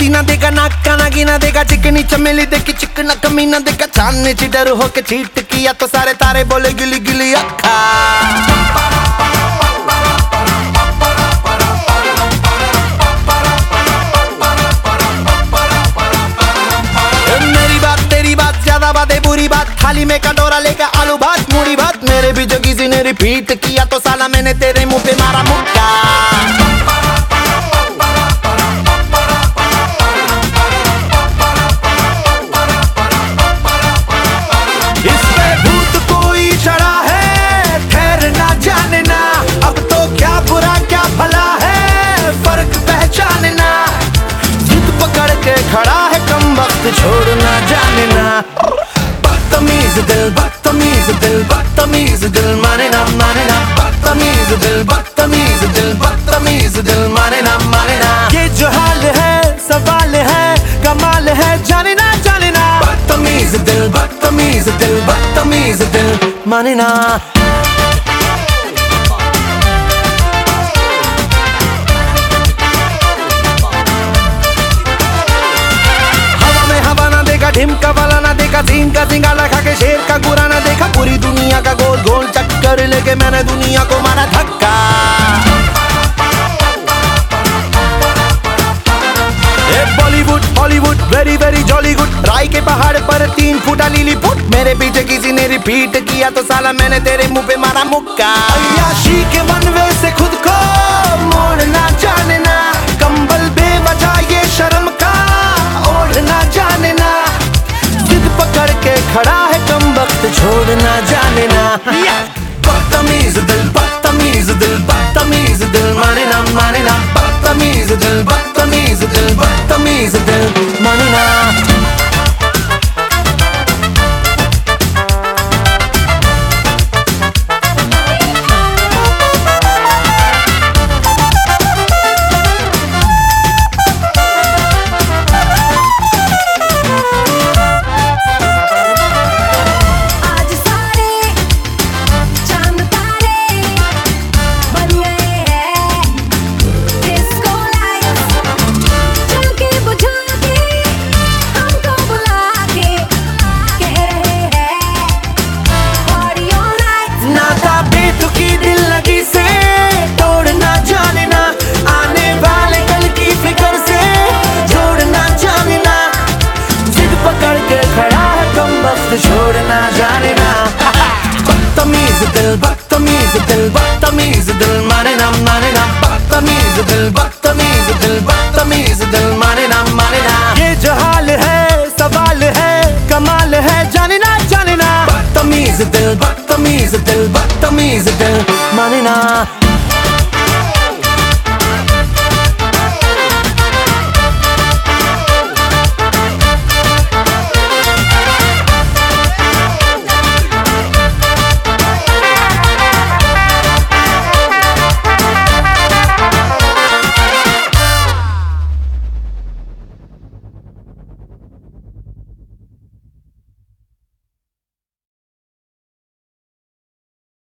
पुदीना देगा नाका ना गिना देगा चिकनी चमेली देखी चिकना कमीना देखा चांदने ची डर होके चीट किया तो सारे तारे बोले गिली गिली अखा मेरी थाली में कटोरा लेकर आलू भात मूड़ी भात मेरे भी जो किसी ने रिपीट किया तो साला मैंने तेरे मुँह पे मारा मुक्का खड़ा है कम वक्त छोड़ना जानना। बदतमीज दिल बदतमीज दिल बदतमीज दिल, माने ना माने ना। बदतमीज दिल बदतमीज दिल बदतमीज दिल, माने ना माने ना। ये जो हाल है, सवाल है, कमाल है, जाने ना जाने ना। बदतमीज दिल बदतमीज दिल बदतमीज दिल, माने ना। देखा, ढिमका वाला ना देखा सीन का सिंगाला खा के शेर का गुरा ना देखा, पूरी दुनिया का गोल गोल चक्कर लेके मैंने दुनिया को मारा धक्का। Bollywood, Hollywood very very jolly good राय के पहाड़ पर तीन फुटा लीली फुट, मेरे पीछे किसी ने रिपीट किया तो साला मैंने तेरे मुँह पे मारा मुक्का। कम जाने छोड़ना जानना बदतमीज दिल छोड़ना जानना। बदतमीज दिल बदतमीज दिल बदतमीज दिल माने ना माने ना बदतमीज दिल बदतमीज दिल बदतमीज दिल माने ना माने ना ये जो हाल है सवाल है कमाल है जाने ना जाने ना बदतमीज दिल बदतमीज दिल बदतमीज दिल माने ना